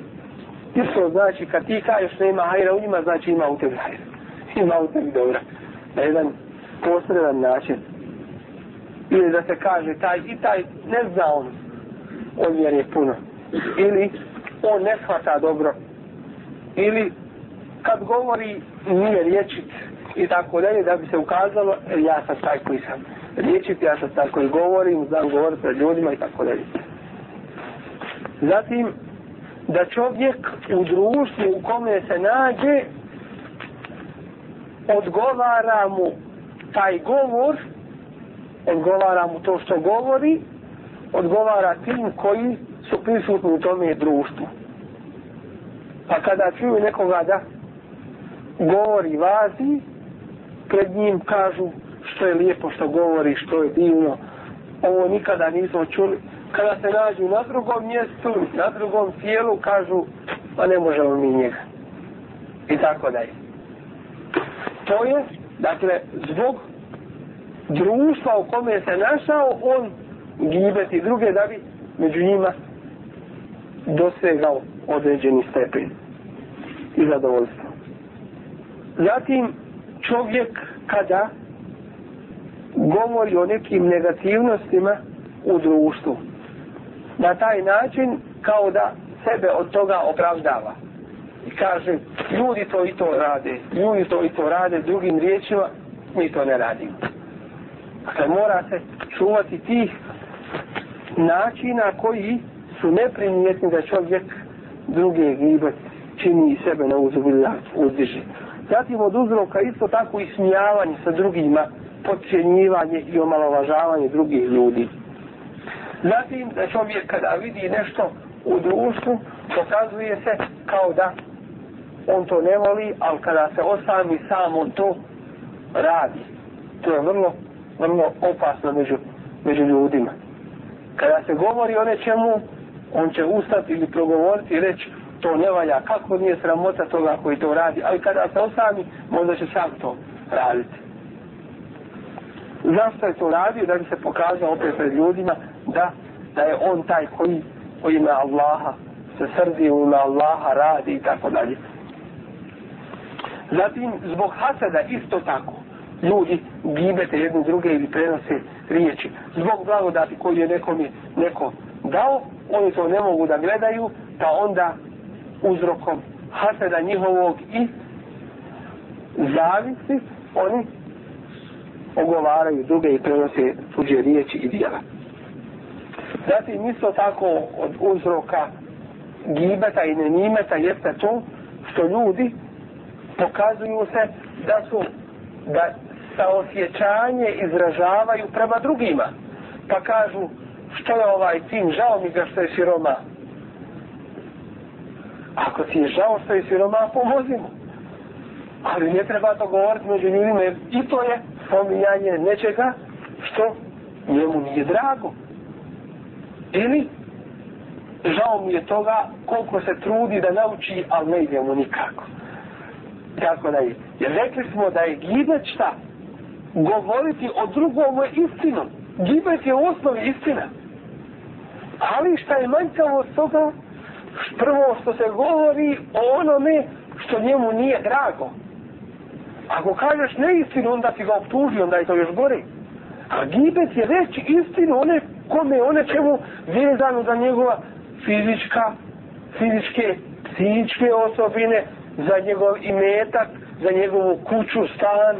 Isto znači, kad ti kažeš ne ima hajera u njima, znači ima u tebi hajera. Ima u tebi dobra. Na jedan posredan način. Ili da se kaže, taj i taj ne zna on, on je puno. Ili on ne shvata dobro. Ili kad govori nije riječit i tako dalje, da bi se ukazalo, e, ja sam taj koji sam riječit, ja sam taj koji govorim, znam govoriti pred ljudima i tako dalje. Zatim, da čovjek u društvu u kome se nađe, odgovara mu taj govor, odgovara mu to što govori, odgovara tim koji su prisutni u tome društvu. Pa kada čuju nekoga da govori vazi, pred njim kažu što je lijepo što govori, što je divno. Ovo nikada nismo čuli. Kada se nađu na drugom mjestu, na drugom tijelu, kažu, pa ne možemo mi njega. I tako dalje. To je, dakle, zbog društva u kome se našao, on gibeti druge da bi među njima dosegao određeni stepen i zadovoljstvo. Zatim čovjek kada govori o nekim negativnostima u društvu. Na taj način kao da sebe od toga opravdava. I kaže, ljudi to i to rade, ljudi to i to rade, drugim riječima, mi to ne radimo. Dakle, mora se čuvati tih načina koji su neprimjetni da čovjek druge gibe čini sebe na uzbilja uzdiži. Zatim od uzroka isto tako i smijavanje sa drugima, podcjenjivanje i omalovažavanje drugih ljudi. Zatim da čovjek kada vidi nešto u društvu, pokazuje se kao da on to ne voli, ali kada se osami sam on to radi. To je vrlo, vrlo opasno među, među ljudima. Kada se govori o nečemu, on će ustati ili progovoriti i reći to ne valja, kako nije sramota toga koji to radi, ali kada se osami, možda će sam to raditi. Zašto je to radio? Da bi se pokazao opet pred ljudima da, da je on taj koji u ime Allaha se srdi, u ime Allaha radi i tako dalje. Zatim, zbog hasada isto tako, ljudi gibete jedni druge ili prenose riječi. Zbog blagodati koju je nekom je neko dao, oni to ne mogu da gledaju, pa onda uzrokom hasada njihovog i zavisi, oni ogovaraju druge i prenose tuđe riječi i dijela. Zatim isto tako od uzroka gibeta i nenimeta jeste to što ljudi pokazuju se da su da saosjećanje izražavaju prema drugima. Pa kažu što je ovaj tim, žao mi ga što je siroma. Ako ti je žao što je siroma, pomozi mu. Ali ne treba to govoriti među ljudima, jer i to je spominjanje nečega što njemu nije drago. Ili žao mi je toga koliko se trudi da nauči, ali ne ide mu nikako. Tako da je. Jer rekli smo da je gibet šta? Govoriti o drugom je istinom. Gibet je u osnovi istina. Ali šta je manjkavo s toga? Prvo što se govori o onome što njemu nije drago. Ako kažeš neistinu, onda ti ga optuži, onda je to još gore. A gibet je reći istinu one kome, one čemu vezano za njegova fizička, fizičke, psihičke osobine, za njegov imetak, za njegovu kuću, stan,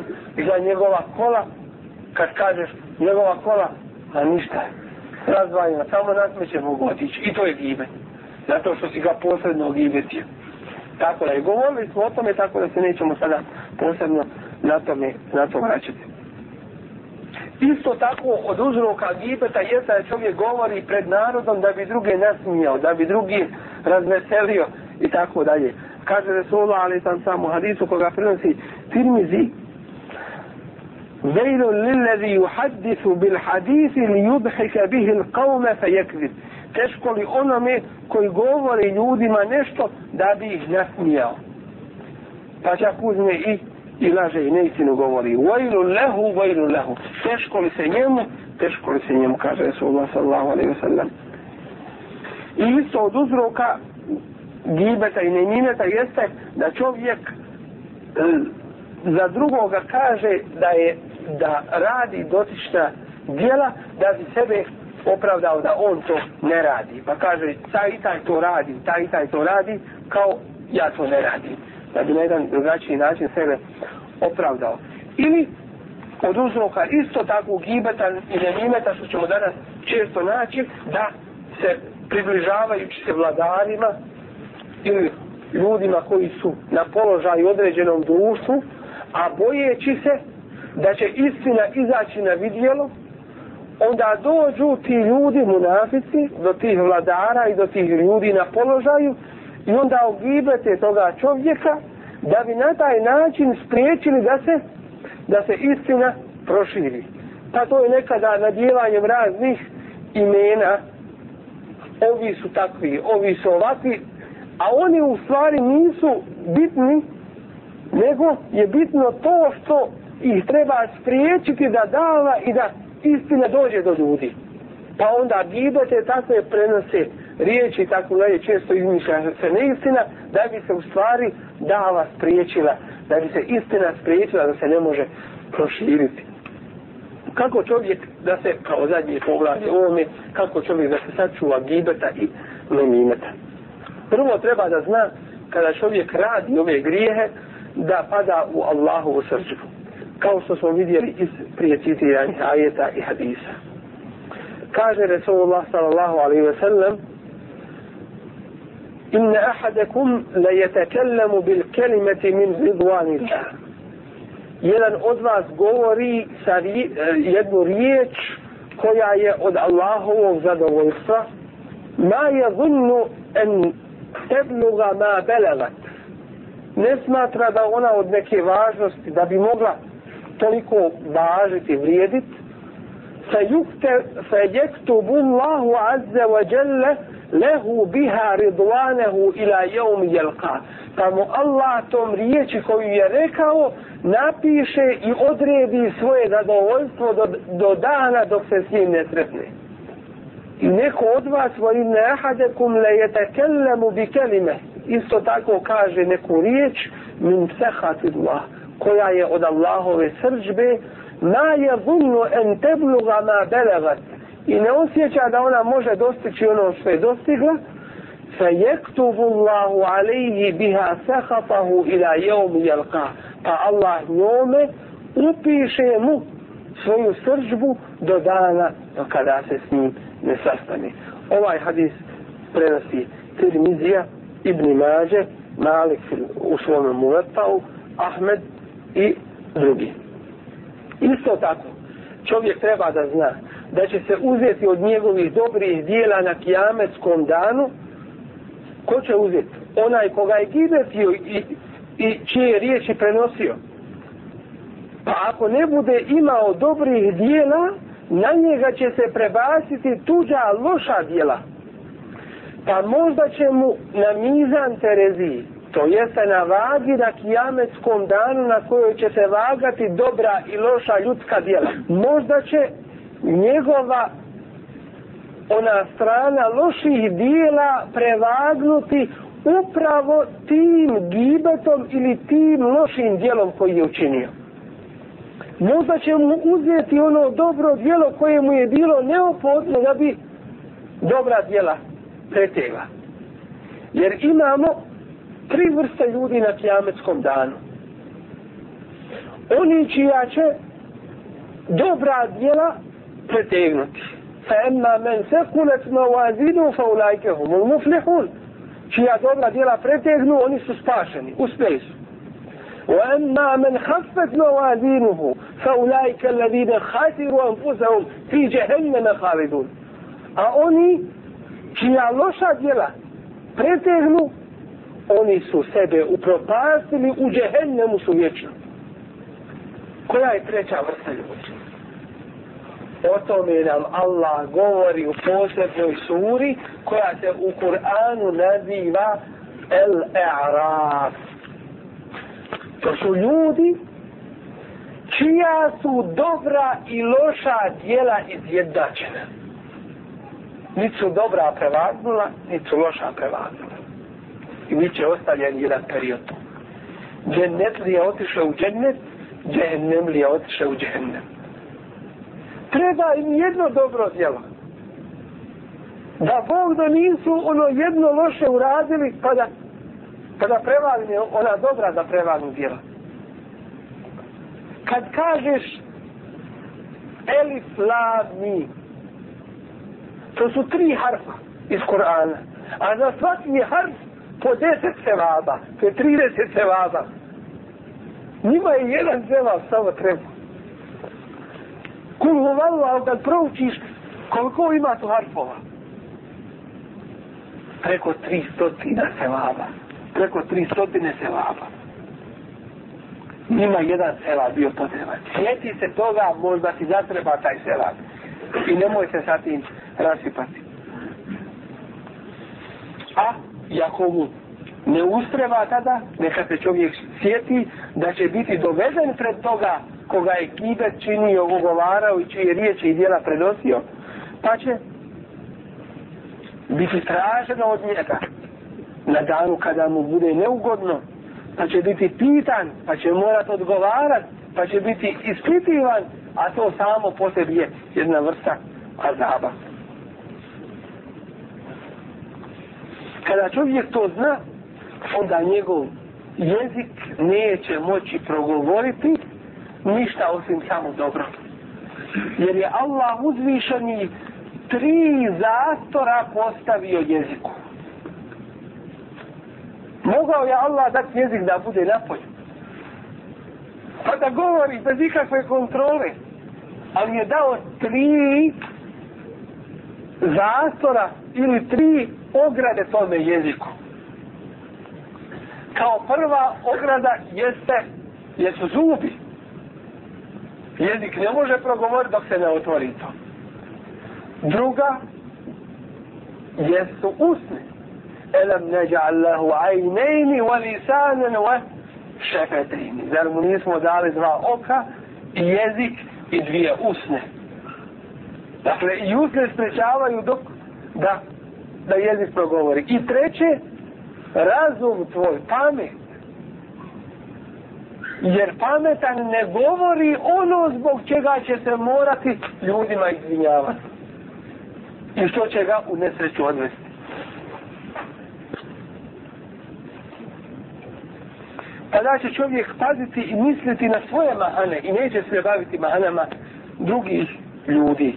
za njegova kola. Kad kažeš njegova kola, a ništa, razvajena, samo nasmeće mogu otići. I to je gibe. Zato što si ga posredno gibetio. Tako da je govorili smo o tome, tako da se nećemo sada posebno na tome, na to vraćati. Isto tako od uzroka gibeta jeste da čovjek govori pred narodom da bi druge nasmijao, da bi drugi razveselio i tako dalje. Kaže Resulullah, ali sam samo hadisu koga prenosi Tirmizi, Vejlu lillezi yuhaddisu bil hadisi li yudhika bihi qawme fe yekzib. Teško li onome koji govori ljudima nešto da bi ih nasmijao. Pa čak uzme i i laže i neistinu govori vajlu lehu, vajlu lehu teško li se njemu, teško li se njemu kaže Resulullah sallahu alaihi wa sallam i isto od uzroka gibeta i nemineta jeste da čovjek e, za drugoga kaže da je da radi dotična djela da bi sebe opravdao da on to ne radi pa kaže taj i taj to radi taj i taj to radi kao ja to ne radim da bi na jedan drugačiji način sebe opravdao. Ili od uzroka isto tako gibeta i nemimeta što ćemo danas često naći da se približavajući se vladarima ili ljudima koji su na položaju određenom društvu, a bojeći se da će istina izaći na vidjelo, onda dođu ti ljudi, munafici, do tih vladara i do tih ljudi na položaju i onda ogibete toga čovjeka da bi na taj način spriječili da se da se istina proširi. Pa to je nekada nadjevanjem raznih imena ovi su takvi, ovi su ovakvi, a oni u stvari nisu bitni, nego je bitno to što ih treba spriječiti da dava i da istina dođe do ljudi. Pa onda gibete takve prenose riječi tako dalje često izmišlja se neistina da bi se u stvari dava spriječila da bi se istina spriječila da se ne može proširiti kako čovjek da se kao zadnji poglavlje ovome kako čovjek da se sačuva gibeta i nemimeta prvo treba da zna kada čovjek radi ove grijehe da pada u Allahovu srđu kao što smo vidjeli iz prije citiranih ajeta i hadisa kaže Resulullah sallallahu alaihi ve sellem إن أحدكم ليتكلم بالكلمة من رضوان الله jedan od vas govori sa jednu riječ koja je od Allahovog zadovoljstva ma je zunnu en tebluga ma belegat ne smatra da ona od neke važnosti da bi mogla toliko važiti, vrijediti, sa jukte sa jektubu Allahu azze wa jelle lehu biha ridwanehu ila. Pa mu Allah tom riječi koju je rekao napiše i odredi svoje zadovoljstvo do, do dana dok se s njim ne sretne. I neko od vas va inne ahadekum le jetekellemu bi kelime. Isto tako kaže neku riječ min sehatidullah koja je od Allahove srđbe ma je zunnu en tebluga ma belegat i ne osjeća da ona može dostići ono što je dostigla fe jektubu Allahu alaihi biha sehatahu ila jeum jelka pa Allah njome upiše mu svoju srđbu do dana kada se s njim ne sastane. Ovaj hadis prenosi Tirmizija, Ibn Mađe, Malik u svom muvetau, Ahmed i drugi. Isto tako, čovjek treba da zna da će se uzeti od njegovih dobrih dijela na kijametskom danu, ko će uzeti? Onaj koga je gibetio i, i čije riječi prenosio. Pa ako ne bude imao dobrih dijela, na njega će se prebaciti tuđa loša djela. Pa možda će mu na mizan Tereziji, to jeste na vagi na kijametskom danu na kojoj će se vagati dobra i loša ljudska djela. Možda će njegova ona strana loših dijela prevagnuti upravo tim gibetom ili tim lošim dijelom koji je učinio možda će mu uzeti ono dobro djelo koje mu je bilo neophodno da bi dobra djela pretegla. Jer imamo tri vrste ljudi na kijametskom danu. Oni čija će dobra djela pretegnuti. Fa emma men sekulet ma wazinu fa ulajke humul muflihun. Čija dobra djela pretegnu, oni su spašeni, uspjeli su. وأما من خفت موازينه فأولئك الذين خاسروا أنفسهم في جهنم خالدون أوني čija loša djela pretegnu, oni su sebe upropastili u džehennemu su vječno. Koja je treća vrsta ljudi? O tome nam Allah govori u posebnoj suri koja se u Kur'anu naziva El-E'raf. To su ljudi čija su dobra i loša dijela izjednačena. Niti su dobra prevagnula, niti su loša prevagnula. I mi će ostavljen jedan period tu. Džennet li je otišao u džennet, džennem li je otišao u džennem. Treba im jedno dobro djelo. Da Bog da nisu ono jedno loše uradili, pa da kada prevagne ona dobra da prevagnu djela. Kad kažeš elif, la, mi, to su tri harfa iz Kur'ana. A za svaki harf po deset sevaba, to je trideset sevaba. Njima je jedan sevab, samo treba. Kul huvallahu, kad proučiš, koliko ima tu harfova? Preko tri stotina sevaba preko tri stotine sevaba. Nima jedan sevab bio potreban. Sjeti se toga, možda ti zatreba taj sevab. I nemoj se sa tim rasipati. A, jako mu ne ustreba tada, neka se čovjek sjeti da će biti dovezen pred toga koga je kibet činio, ugovarao i čije riječi i dijela prenosio, pa će biti traženo od njega na danu kada mu bude neugodno, pa će biti pitan, pa će morat odgovarat, pa će biti ispitivan, a to samo po sebi je jedna vrsta azaba. Kada čovjek to zna, onda njegov jezik neće moći progovoriti ništa osim samo dobro. Jer je Allah uzvišeni tri zastora postavio jeziku. Mogao je Allah dati jezik da bude napolju. Pa da govori bez ikakve kontrole. Ali je dao tri zastora ili tri ograde tome jeziku. Kao prva ograda jeste jesu zubi. Jezik ne može progovoriti dok se ne otvori to. Druga jesu usne. Elem neđa'al lehu ajnejni wa lisanen wa šefetejni. Zar mu nismo dali dva oka i jezik i dvije usne. Dakle, i usne sprečavaju dok da, da jezik progovori. I treće, razum tvoj, pamet. Jer pametan ne govori ono zbog čega će se morati ljudima izvinjavati. I što će ga u nesreću odvesti. Tada će čovjek paziti i misliti na svoje mahane i neće se baviti mahanama drugih ljudi.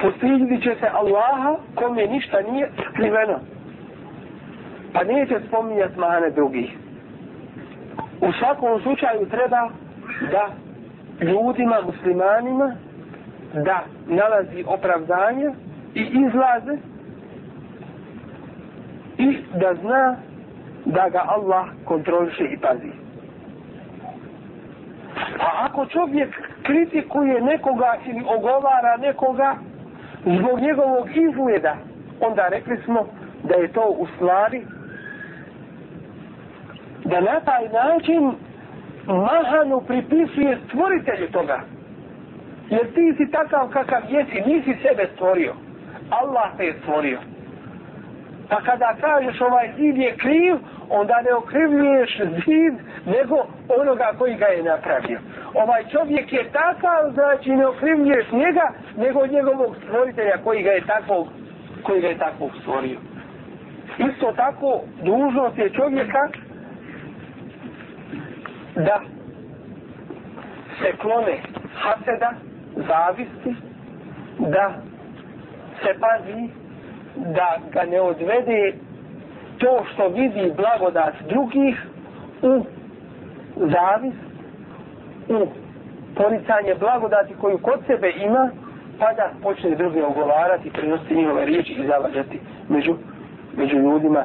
Postidit će se Allaha kome ništa nije skriveno. Pa neće spominjati mahane drugih. U svakom slučaju treba da ljudima, muslimanima, da nalazi opravdanje i izlaze i da zna da ga Allah kontroliše i pazi. A ako čovjek kritikuje nekoga ili ogovara nekoga zbog njegovog izgleda, onda rekli smo da je to u stvari da na taj način mahanu pripisuje stvoritelju toga. Jer ti si takav kakav jesi, nisi sebe stvorio. Allah te je stvorio. Pa kada kažeš ovaj zid je kriv, onda ne okrivljuješ zid, nego onoga koji ga je napravio. Ovaj čovjek je takav, znači ne okrivljuješ njega, nego njegovog stvoritelja koji ga je takvog, koji ga je takvog stvorio. Isto tako, dužnost je čovjeka da se klone haseda, zavisti, da se pazi da ga ne odvede to što vidi blagodat drugih u zavis, u poricanje blagodati koju kod sebe ima, pa da počne druge ogovarati, prenositi njihove riječi i zavađati među, među ljudima.